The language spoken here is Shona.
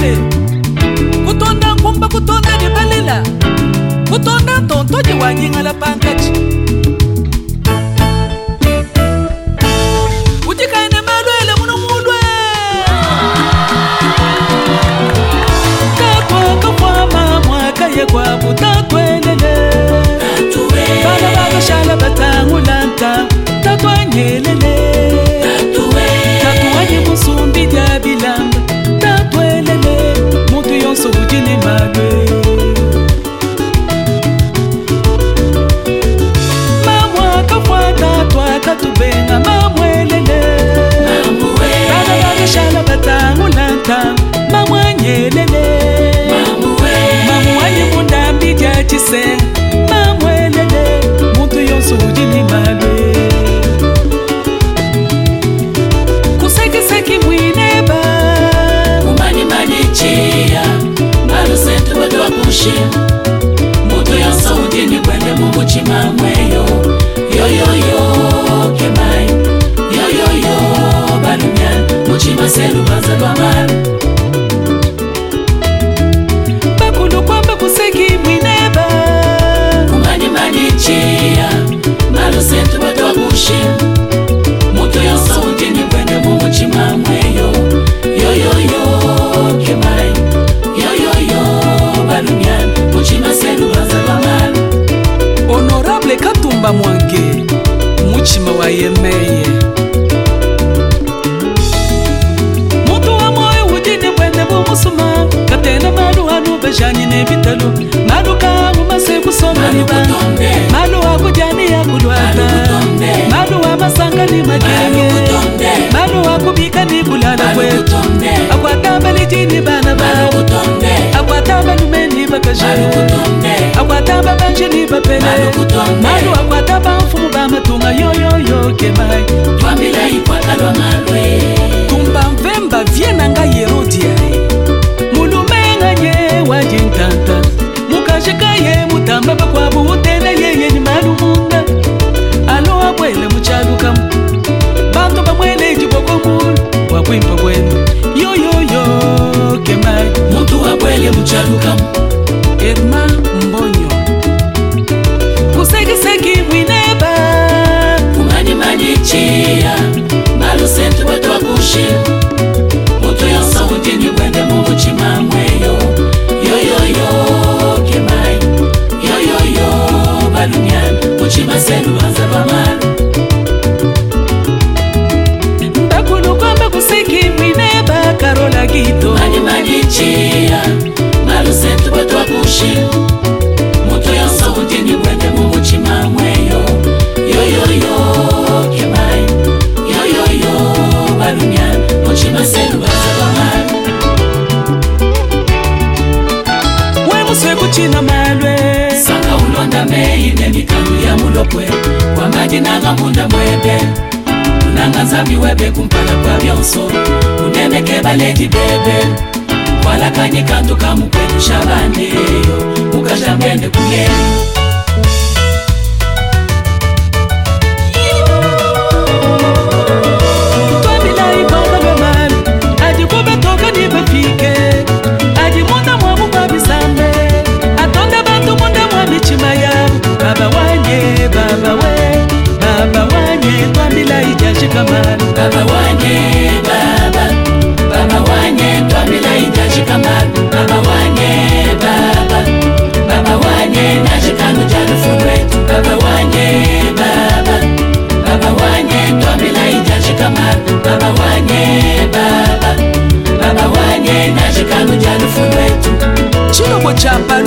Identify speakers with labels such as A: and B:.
A: motane kutonda nkumba kutonda dibalila kutonda ntontoji wanyingala pankati akwata babanjeli bapene malu akwata bamfumu bamatunga yoyoyo kemai tumba mvemba vye na ngai herodia mulume ngaye wajintanta mukasheka ye mutamba bakwabu utene yeye ni malu munda alo abwele muchalukamu bantu bamwele jiboko mulu wakwimba bwene yoyoyo kemai mutu abwele muchalukamu irmã mbonyo kusekiseki mwineba kumanyimanyi ciya balusentu bwetu wakushi mutu yonso kutini bwende mu bucima mweyo yoyoyo kemai yoyoyo balumiana bucima senu banza lwamalu ndakulukombe kuseki mwineba karola gito manyimanyi ciya china malwe sanga ulonda meyi nemikalu ya mulokwe kwamadi nanga munda mwebe unanga nzambi webe kumpala kwa byonso kunemeke baledi bebe kwalakanyi kantu kamukwelusha bandeyo mukashambende kuyeli baba wanye baba we baba wanye twambilai ja shikamaru baba wanye baba baba wanye twambilai ja shikamaru baba wanye baba baba wanye na shikanu ja rufunwe baba wanye baba baba wanye twambilai ja shikamaru baba wanye baba baba wanye na shikanu ja rufunwe chino bo chapa